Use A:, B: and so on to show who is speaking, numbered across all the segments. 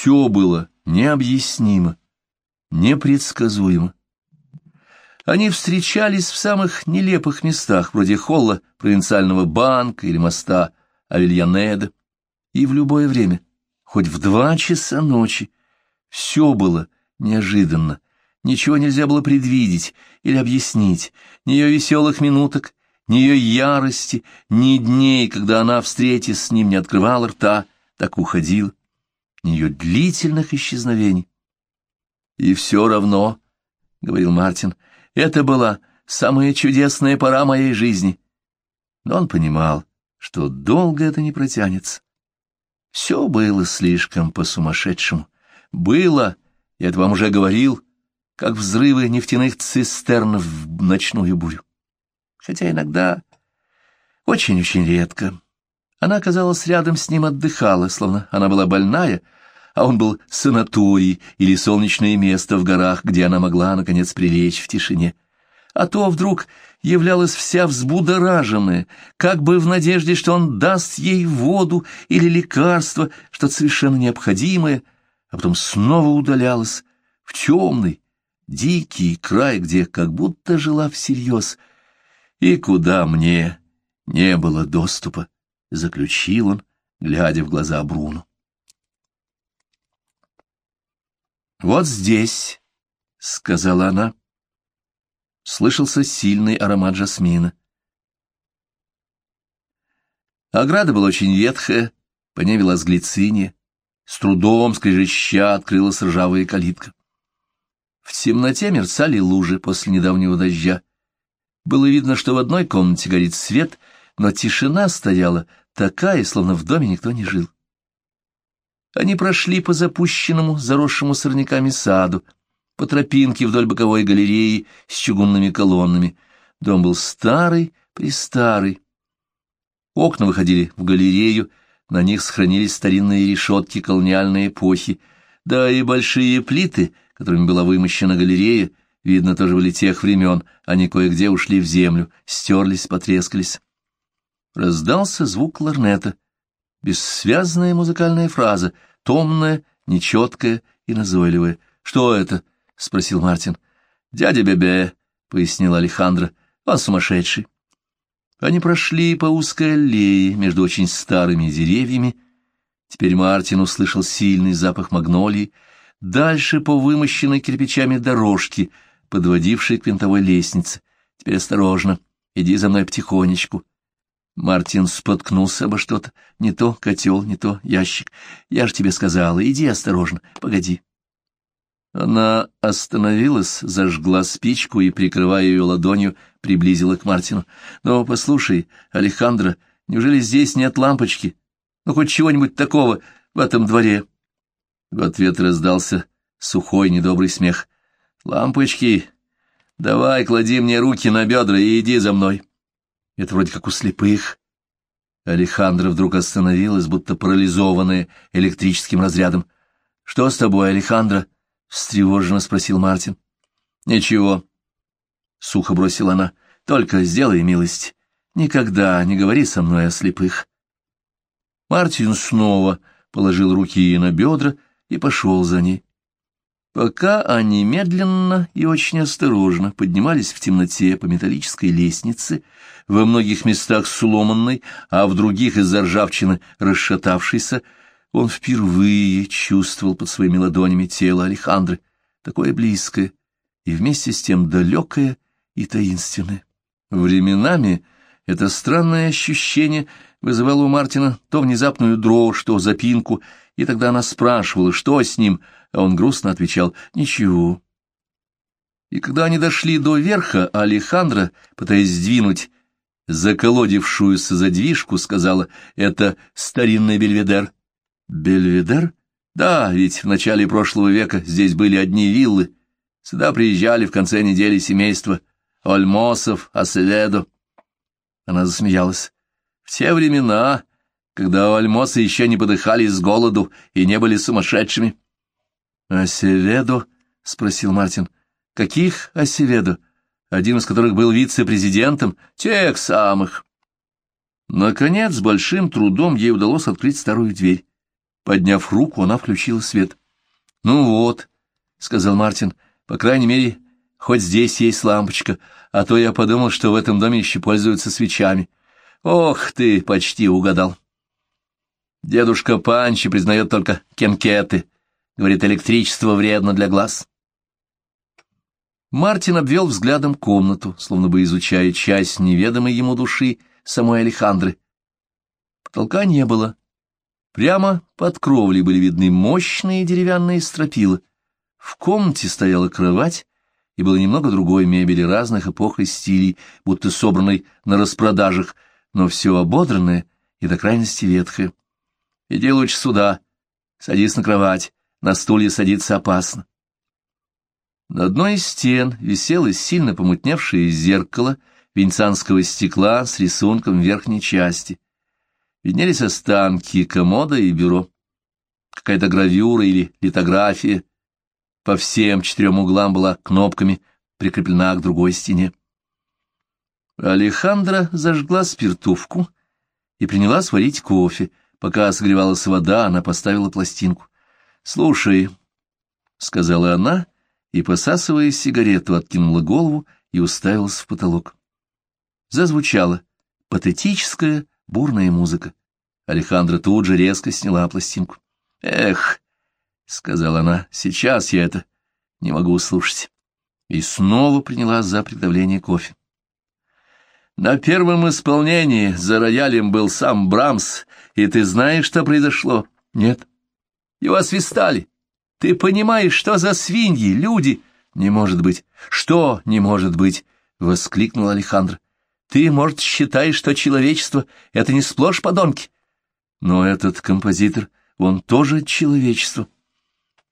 A: Все было необъяснимо, непредсказуемо. Они встречались в самых нелепых местах, вроде холла провинциального банка или моста Авельянеда, и в любое время, хоть в два часа ночи. Все было неожиданно, ничего нельзя было предвидеть или объяснить, ни ее веселых минуток, ни ее ярости, ни дней, когда она, встретясь с ним, не открывала рта, так уходила, ни ее длительных исчезновений. И все равно, — говорил Мартин, — это была самая чудесная пора моей жизни. Но он понимал, что долго это не протянется. Все было слишком по-сумасшедшему. Было, я это вам уже говорил, как взрывы нефтяных цистерн в ночную бурю. Хотя иногда, очень-очень редко, она оказалась рядом с ним, отдыхала, словно она была больная, а он был санаторий или солнечное место в горах, где она могла, наконец, прилечь в тишине. А то вдруг являлась вся взбудораженная, как бы в надежде, что он даст ей воду или лекарство, что-то совершенно необходимое, а потом снова удалялась в темный, дикий край, где как будто жила всерьез, и куда мне не было доступа, — заключил он, глядя в глаза Бруну. «Вот здесь», — сказала она. Слышался сильный аромат жасмина. Ограда была очень ветхая, по ней велась глициния. С трудом скрежеща открылась ржавая калитка. В темноте мерцали лужи после недавнего дождя. Было видно, что в одной комнате горит свет, но тишина стояла такая, словно в доме никто не жил. Они прошли по запущенному, заросшему сорняками саду, по тропинке вдоль боковой галереи с чугунными колоннами. Дом был старый, престарый. Окна выходили в галерею, на них сохранились старинные решетки колониальной эпохи, да и большие плиты, которыми была вымощена галерея, видно, тоже были тех времен, они кое-где ушли в землю, стерлись, потрескались. Раздался звук кларнета — Бессвязная музыкальная фраза, томная, нечеткая и назойливая. «Что это?» — спросил Мартин. «Дядя Бебе», — пояснил Алехандро, — «он сумасшедший». Они прошли по узкой аллее между очень старыми деревьями. Теперь Мартин услышал сильный запах магнолии. Дальше по вымощенной кирпичами дорожке, подводившей к винтовой лестнице. Теперь осторожно, иди за мной потихонечку. Мартин споткнулся обо что-то. Не то котел, не то ящик. Я же тебе сказала, иди осторожно, погоди. Она остановилась, зажгла спичку и, прикрывая ее ладонью, приблизила к Мартину. — Но послушай, Алехандро, неужели здесь нет лампочки? Ну, хоть чего-нибудь такого в этом дворе? В ответ раздался сухой недобрый смех. — Лампочки, давай, клади мне руки на бедра и иди за мной. — это вроде как у слепых. Алехандро вдруг остановилась, будто парализованная электрическим разрядом. — Что с тобой, Алехандро? — встревоженно спросил Мартин. — Ничего. — сухо бросила она. — Только сделай милость. Никогда не говори со мной о слепых. Мартин снова положил руки на бедра и пошел за ней. Пока они медленно и очень осторожно поднимались в темноте по металлической лестнице, во многих местах сломанной, а в других из-за ржавчины расшатавшейся, он впервые чувствовал под своими ладонями тело Алехандры, такое близкое и вместе с тем далекое и таинственное. Временами это странное ощущение вызывало у Мартина то внезапную дрожь, то запинку, и тогда она спрашивала, что с ним — а он грустно отвечал «Ничего». И когда они дошли до верха, Алехандро, пытаясь сдвинуть заколодившуюся задвижку, сказала «Это старинный бельведер». «Бельведер? Да, ведь в начале прошлого века здесь были одни виллы. Сюда приезжали в конце недели семейства Ольмосов, Аселедо». Она засмеялась. «В те времена, когда Ольмосы еще не подыхали с голоду и не были сумасшедшими». «Асеведо?» — спросил Мартин. «Каких Асеведо? Один из которых был вице-президентом? Тех самых». Наконец, с большим трудом ей удалось открыть старую дверь. Подняв руку, она включила свет. «Ну вот», — сказал Мартин, — «по крайней мере, хоть здесь есть лампочка, а то я подумал, что в этом доме еще пользуются свечами. Ох ты, почти угадал». Дедушка Панчи признает только кенкеты, говорит, электричество вредно для глаз. Мартин обвел взглядом комнату, словно бы изучая часть неведомой ему души самой Алехандры. Потолка не было. Прямо под кровлей были видны мощные деревянные стропила. В комнате стояла кровать, и было немного другой мебели разных эпох и стилей, будто собранной на распродажах, но все ободранное и до крайности ветхое. Иди лучше сюда, садись на кровать, на стулья садиться опасно. На одной из стен висело сильно помутневшее зеркало венецианского стекла с рисунком верхней части. Виднелись останки комода и бюро. Какая-то гравюра или литография. По всем четырем углам была кнопками прикреплена к другой стене. Алехандра зажгла спиртовку и приняла сварить кофе. Пока согревалась вода, она поставила пластинку. «Слушай», — сказала она, — и, посасывая сигарету, откинула голову и уставилась в потолок. Зазвучала патетическая бурная музыка. Алехандра тут же резко сняла пластинку. «Эх», — сказала она, — «сейчас я это не могу услышать». И снова принялась за приготовление кофе. На первом исполнении за роялем был сам Брамс, и ты знаешь, что произошло? Нет. Его свистали. Ты понимаешь, что за свиньи, люди? Не может быть. Что не может быть? Воскликнул Алехандро. Ты, может, считаешь, что человечество — это не сплошь подонки? Но этот композитор, он тоже человечество.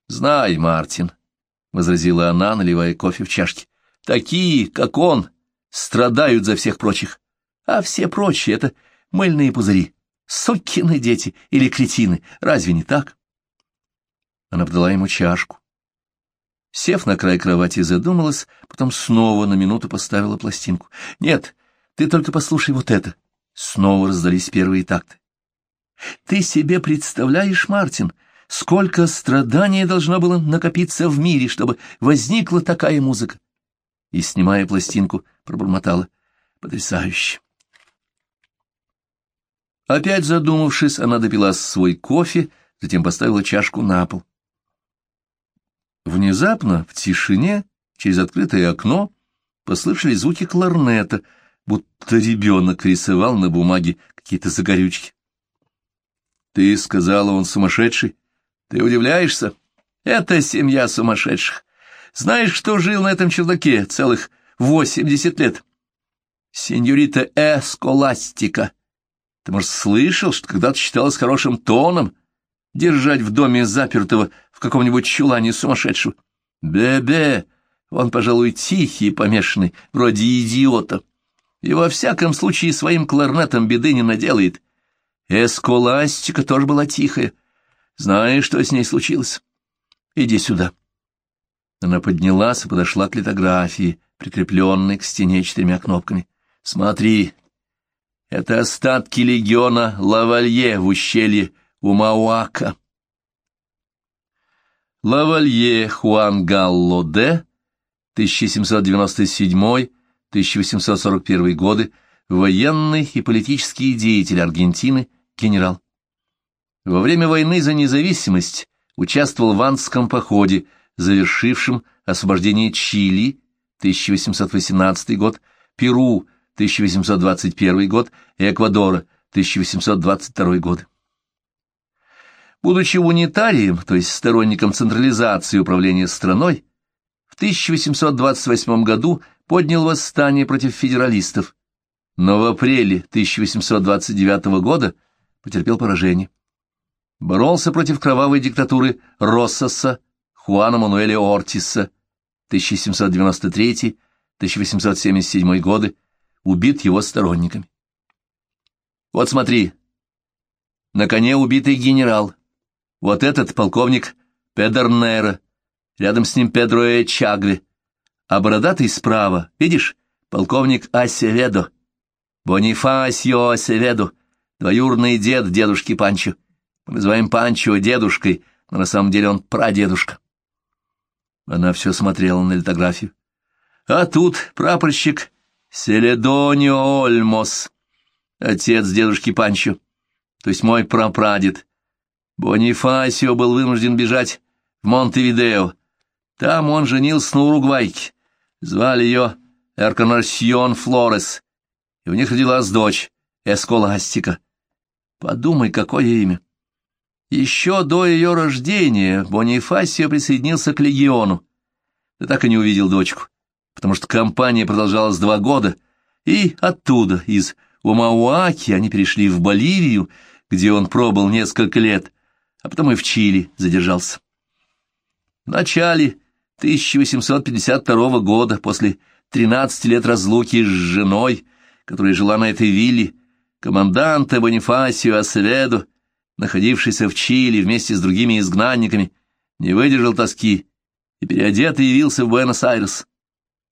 A: Знай, Мартин, — возразила она, наливая кофе в чашки, — такие, как он, страдают за всех прочих, а все прочие — это мыльные пузыри, сукины дети или кретины, разве не так? Она подала ему чашку. Сев на край кровати, задумалась, потом снова на минуту поставила пластинку. «Нет, ты только послушай вот это». Снова раздались первые такты. «Ты себе представляешь, Мартин, сколько страданий должно было накопиться в мире, чтобы возникла такая музыка?» И, снимая пластинку, пробормотала. «Потрясающе!» Опять задумавшись, она допила свой кофе, затем поставила чашку на пол. Внезапно, в тишине, через открытое окно, послышались звуки кларнета, будто ребенок рисовал на бумаге какие-то загорючки. «Ты сказала, он сумасшедший? Ты удивляешься? Это семья сумасшедших. Знаешь, кто жил на этом чердаке целых восемьдесят лет? Сеньорита Эсколастика. Ты, может, слышал, что когда-то считалось хорошим тоном держать в доме запертого в каком-нибудь чулане сумасшедшего. Бе-бе, он, пожалуй, тихий и помешанный, вроде идиота. И во всяком случае своим кларнетом беды не наделает. Эсколастика тоже была тихая. Знаешь, что с ней случилось? Иди сюда. Она поднялась и подошла к литографии, прикрепленной к стене четырьмя кнопками. Смотри, это остатки легиона Лавалье в ущелье Умауака. Лавалье Хуан Галло де, 1797-1841 годы, военный и политический деятель Аргентины, генерал. Во время войны за независимость участвовал в Андском походе, завершившем освобождение Чили, 1818 год, Перу, 1821 год и Эквадора, 1822 годы. Будучи унитарием, то есть сторонником централизации управления страной, в 1828 году поднял восстание против федералистов, но в апреле 1829 года потерпел поражение. Боролся против кровавой диктатуры Россоса Хуана Мануэля Ортиса 1793-1877 годы, убит его сторонниками. Вот смотри, на коне убитый генерал, вот этот полковник Педернера, рядом с ним Педро Эчагре, а бородатый справа, видишь, полковник Асеведо, Бонифасио Асеведо, двоюродный дед дедушки Панчо. Мы называем Панчо дедушкой, но на самом деле он прадедушка. Она все смотрела на литографию. А тут прапорщик Селедонио Ольмос, отец дедушки Панчо, то есть мой прапрадед. Бонифасио был вынужден бежать в Монтевидео. Там он женился на уругвайке. Звали ее Эрконарсьон Флорес, и у них родилась дочь, Эсколастика. Подумай, какое имя. Еще до ее рождения Бонифасио присоединился к легиону, да так и не увидел дочку, потому что кампания продолжалась два года, и оттуда, из Умауаки, они перешли в Боливию, где он пробыл несколько лет, а потом и в Чили задержался. В начале 1852 года, после 13 лет разлуки с женой, которая жила на этой вилле, команданта Бонифасио Аселедо, находившийся в Чили вместе с другими изгнанниками, не выдержал тоски и переодетый явился в Буэнос-Айрес.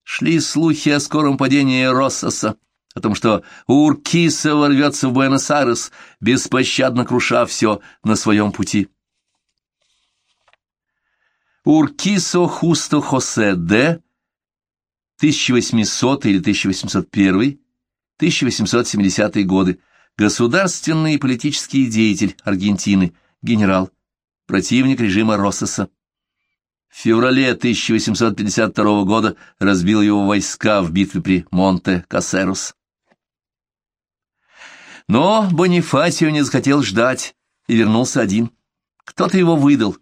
A: Шли слухи о скором падении Россоса, о том, что Уркиса ворвется в Буэнос-Айрес, беспощадно круша все на своем пути. Уркисо Хусто Хосе Д. 1800 или 1801, 1870 годы, государственный и политический деятель Аргентины, генерал, противник режима Россоса. В феврале 1852 года разбил его войска в битве при Монте-Кассерус. Но Бонифасио не захотел ждать и вернулся один. Кто-то его выдал,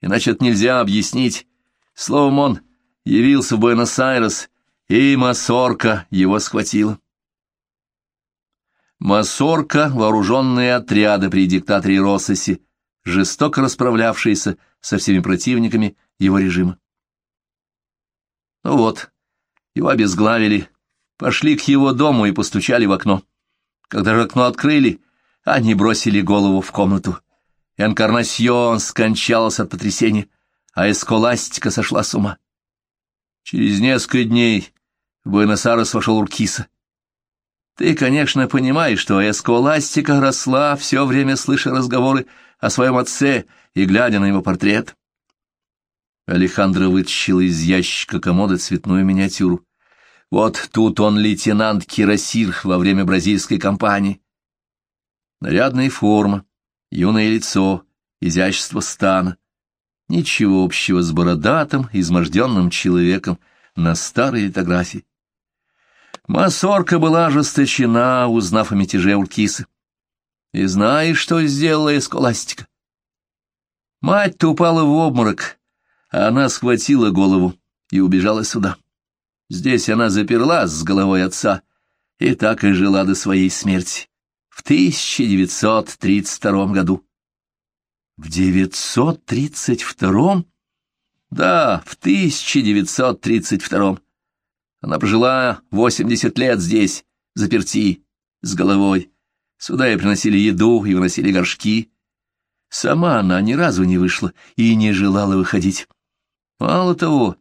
A: иначе это нельзя объяснить. Словом, он явился в Буэнос-Айрес, и Масорка его схватила. Масорка — вооруженные отряды при диктаторе Россосе, жестоко расправлявшиеся со всеми противниками его режима. Ну вот, его обезглавили, пошли к его дому и постучали в окно. Когда же окно открыли, они бросили голову в комнату. Энкарнасьон скончалась от потрясения, а эсколастика сошла с ума. Через несколько дней в Буэнос-Айрес вошел Уркиса. Ты, конечно, понимаешь, что эсколастика росла, все время слыша разговоры о своем отце и глядя на его портрет. Алехандро вытащил из ящика комода цветную миниатюру. Вот тут он лейтенант Кирасир во время бразильской кампании. Нарядная форма, юное лицо, изящество стана. Ничего общего с бородатым, изможденным человеком на старой литографии. Масорка была ожесточена, узнав о мятеже Уркисы. И знаешь, что сделала Эсколастика? Мать-то упала в обморок, а она схватила голову и убежала сюда. Здесь она заперлась с головой отца и так и жила до своей смерти в 1932 году. В 932? Да, в 1932. Она прожила восемьдесят лет здесь, заперти, с головой. Сюда ей приносили еду и выносили горшки. Сама она ни разу не вышла и не желала выходить. Мало того,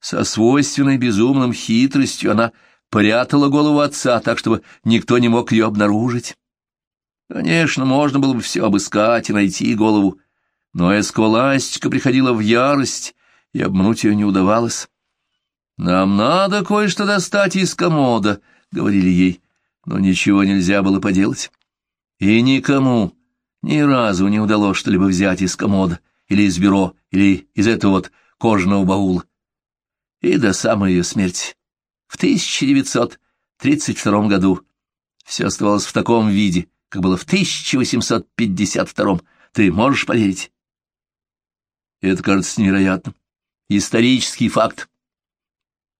A: со свойственной безумным хитростью она прятала голову отца так, чтобы никто не мог ее обнаружить. Конечно, можно было бы все обыскать и найти голову, но эсколастика приходила в ярость, и обмануть ее не удавалось. «Нам надо кое-что достать из комода», — говорили ей, но ничего нельзя было поделать. И никому ни разу не удалось что-либо взять из комода, или из бюро, или из этого вот кожаного баула. И до самой ее смерти, в 1932 году, все оставалось в таком виде, как было в 1852. Ты можешь поверить? Это кажется невероятным. Исторический факт.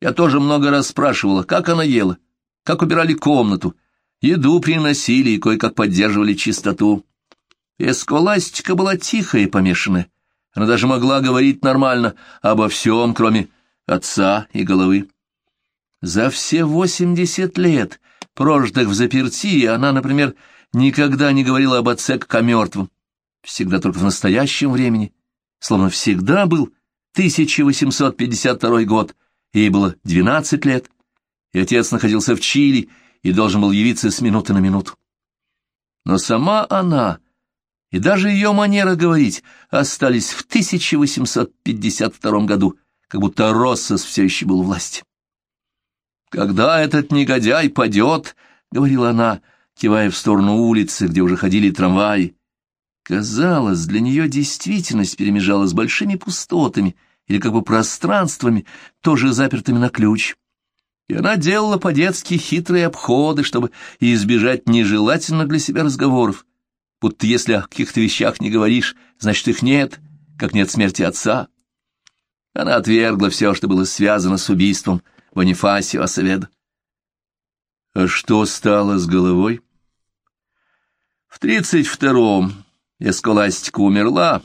A: Я тоже много раз спрашивала, как она ела, как убирали комнату, еду приносили и кое-как поддерживали чистоту. Эсколастика была тихая и помешанная. Она даже могла говорить нормально обо всем, кроме отца и головы. За все восемьдесят лет, прожитых в заперти, она, например, никогда не говорила об отце как о мертвом. Всегда только в настоящем времени, словно всегда был 1852 год, Ей было двенадцать лет, и отец находился в Чили и должен был явиться с минуты на минуту. Но сама она и даже ее манера говорить остались в 1852 году, как будто Россос все еще был в власти. «Когда этот негодяй падет», — говорила она, кивая в сторону улицы, где уже ходили трамваи, казалось, для нее действительность перемежалась с большими пустотами или как бы пространствами, тоже запертыми на ключ. И она делала по-детски хитрые обходы, чтобы избежать нежелательных для себя разговоров, будто если о каких-то вещах не говоришь, значит, их нет, как нет смерти отца. Она отвергла все, что было связано с убийством Бонифасио Асаведа. А что стало с головой? В тридцать втором Эсколастика умерла,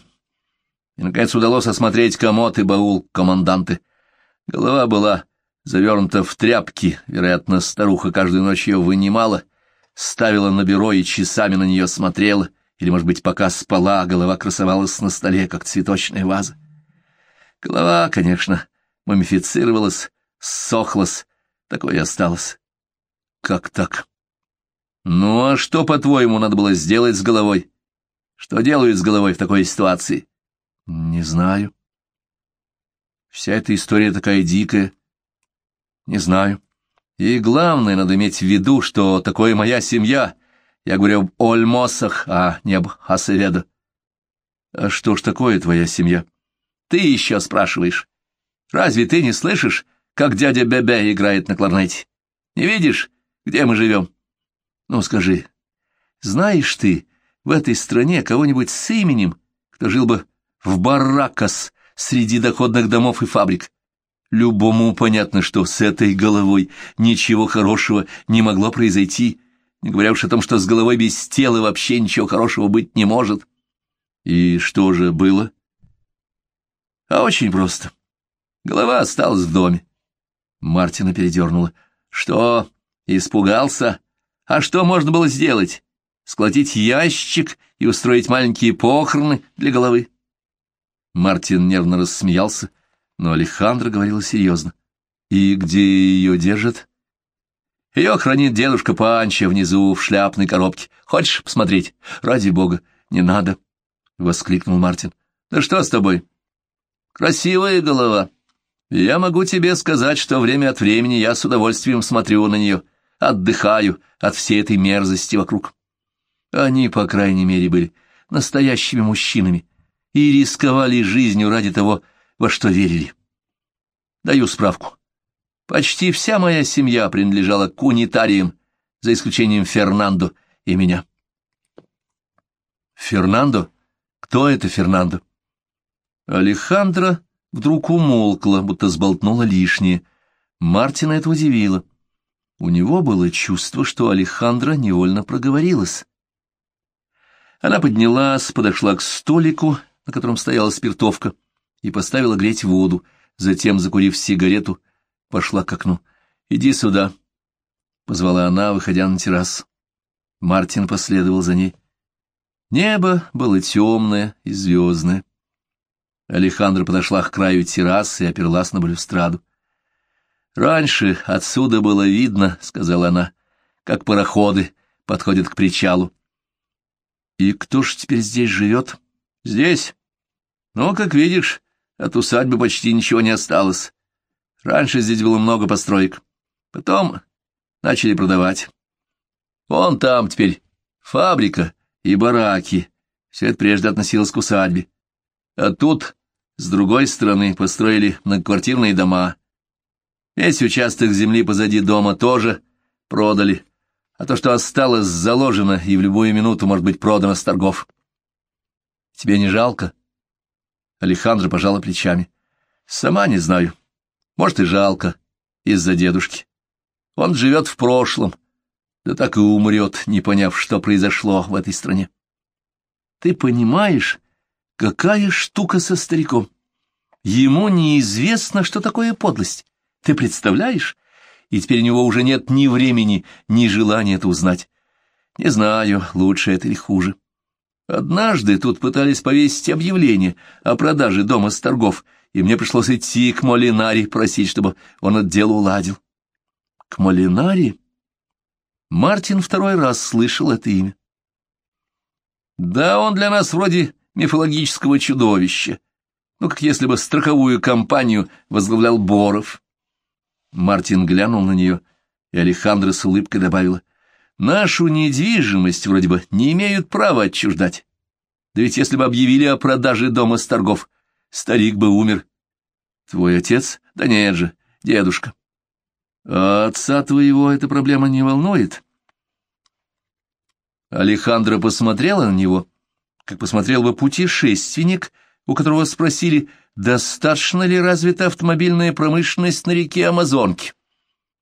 A: и, наконец, удалось осмотреть комод и баул команданты. Голова была завернута в тряпки, вероятно, старуха каждую ночь ее вынимала — ставила на бюро и часами на нее смотрела, или, может быть, пока спала, голова красовалась на столе, как цветочная ваза. Голова, конечно, мумифицировалась, ссохлась, такое и осталось. Как так? Ну, а что, по-твоему, надо было сделать с головой? Что делают с головой в такой ситуации? Не знаю. Вся эта история такая дикая. Не знаю. И главное, надо иметь в виду, что такое моя семья. Я говорю об Ольмосах, а не об Хасеведо. А что ж такое твоя семья? Ты еще спрашиваешь. Разве ты не слышишь, как дядя Бебе играет на кларнете? Не видишь, где мы живем? Ну, скажи, знаешь ты в этой стране кого-нибудь с именем, кто жил бы в баракас среди доходных домов и фабрик? Любому понятно, что с этой головой ничего хорошего не могло произойти, не говоря уж о том, что с головой без тела вообще ничего хорошего быть не может. И что же было? А очень просто. Голова осталась в доме. Мартина передернула. Что, испугался? А что можно было сделать? Складить ящик и устроить маленькие похороны для головы? Мартин нервно рассмеялся но Алехандро говорила серьезно. «И где ее держат?» «Ее хранит дедушка Панча внизу в шляпной коробке. Хочешь посмотреть? Ради бога, не надо!» — воскликнул Мартин. «Да что с тобой?» «Красивая голова. Я могу тебе сказать, что время от времени я с удовольствием смотрю на нее, отдыхаю от всей этой мерзости вокруг. Они, по крайней мере, были настоящими мужчинами и рисковали жизнью ради того, во что верили. Даю справку. Почти вся моя семья принадлежала к унитариям, за исключением Фернандо и меня. Фернандо? Кто это Фернандо? Алехандро вдруг умолкла, будто сболтнула лишнее. Мартина это удивило. У него было чувство, что Алехандро невольно проговорилась. Она поднялась, подошла к столику, на котором стояла спиртовка и поставила греть воду, затем, закурив сигарету, пошла к окну. «Иди сюда», — позвала она, выходя на террасу. Мартин последовал за ней. Небо было темное и звездное. Алехандра подошла к краю террасы и оперлась на балюстраду. «Раньше отсюда было видно, — сказала она, — как пароходы подходят к причалу. И кто ж теперь здесь живет? Здесь? Ну, как видишь, от усадьбы почти ничего не осталось. Раньше здесь было много построек. Потом начали продавать. Вон там теперь фабрика и бараки. Все это прежде относилось к усадьбе. А тут, с другой стороны, построили многоквартирные дома. Весь участок земли позади дома тоже продали, а то, что осталось, заложено и в любую минуту может быть продано с торгов. Тебе не жалко? — Алехандро пожала плечами. Сама не знаю. Может, и жалко из-за дедушки. Он живет в прошлом, да так и умрет, не поняв, что произошло в этой стране. Ты понимаешь, какая штука со стариком? Ему неизвестно, что такое подлость. Ты представляешь? И теперь у него уже нет ни времени, ни желания это узнать. Не знаю, лучше это или хуже. Однажды тут пытались повесить объявление о продаже дома с торгов, и мне пришлось идти к Молинари просить, чтобы он это дело уладил. К Молинари? Мартин второй раз слышал это имя. Да он для нас вроде мифологического чудовища. Ну, как если бы страховую компанию возглавлял Боров. Мартин глянул на нее, и Алехандро с улыбкой добавила. Нашу недвижимость вроде бы не имеют права отчуждать. Да ведь если бы объявили о продаже дома с торгов, старик бы умер. Твой отец? Да нет же, дедушка. А отца твоего эта проблема не волнует? Алехандро посмотрела на него, как посмотрел бы путешественник, у которого спросили, достаточно ли развита автомобильная промышленность на реке Амазонки.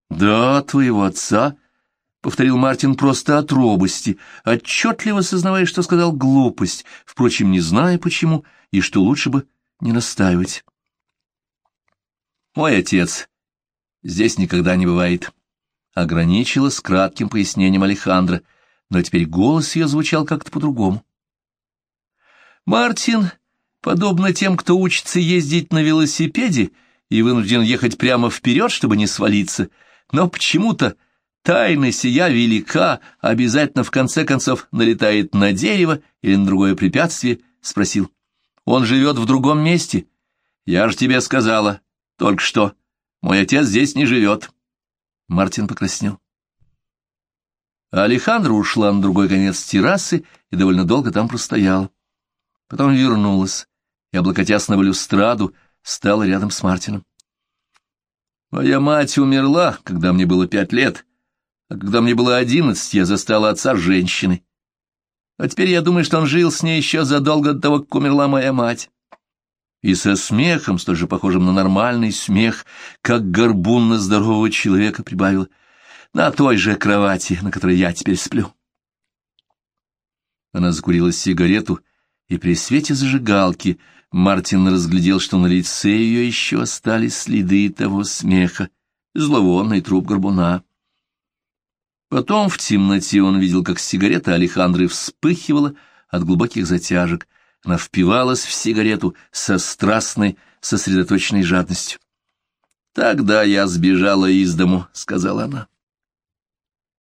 A: «Да, твоего отца», — повторил Мартин просто от робости, отчетливо сознавая, что сказал глупость, впрочем, не зная почему, и что лучше бы не настаивать. «Мой отец здесь никогда не бывает», — ограничила с кратким пояснением Алехандро, но теперь голос ее звучал как-то по-другому. Мартин, подобно тем, кто учится ездить на велосипеде и вынужден ехать прямо вперед, чтобы не свалиться, но почему-то тайна сия велика, обязательно в конце концов налетает на дерево или на другое препятствие, спросил. Он живет в другом месте? Я же тебе сказала, только что. Мой отец здесь не живет. Мартин покраснел. Алехандра ушла на другой конец террасы и довольно долго там простояла. Потом вернулась и, облокотясь на балюстраду, стала рядом с Мартином. Моя мать умерла, когда мне было пять лет, а когда мне было одиннадцать, я застала отца женщиной. А теперь я думаю, что он жил с ней еще задолго до того, как умерла моя мать. И со смехом, столь же похожим на нормальный смех, как горбун на здорового человека, прибавила — на той же кровати, на которой я теперь сплю. Она закурила сигарету, и при свете зажигалки Мартин разглядел, что на лице ее еще остались следы того смеха, зловонный труп горбуна. Потом в темноте он видел, как сигарета Алехандры вспыхивала от глубоких затяжек. Она впивалась в сигарету со страстной, сосредоточенной жадностью. «Тогда я сбежала из дому», — сказала она.